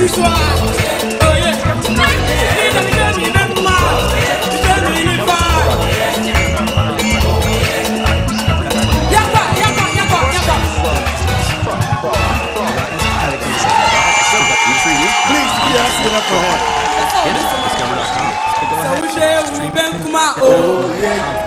ce soir. Oh yeah. Il est dans Saúde, o bem com a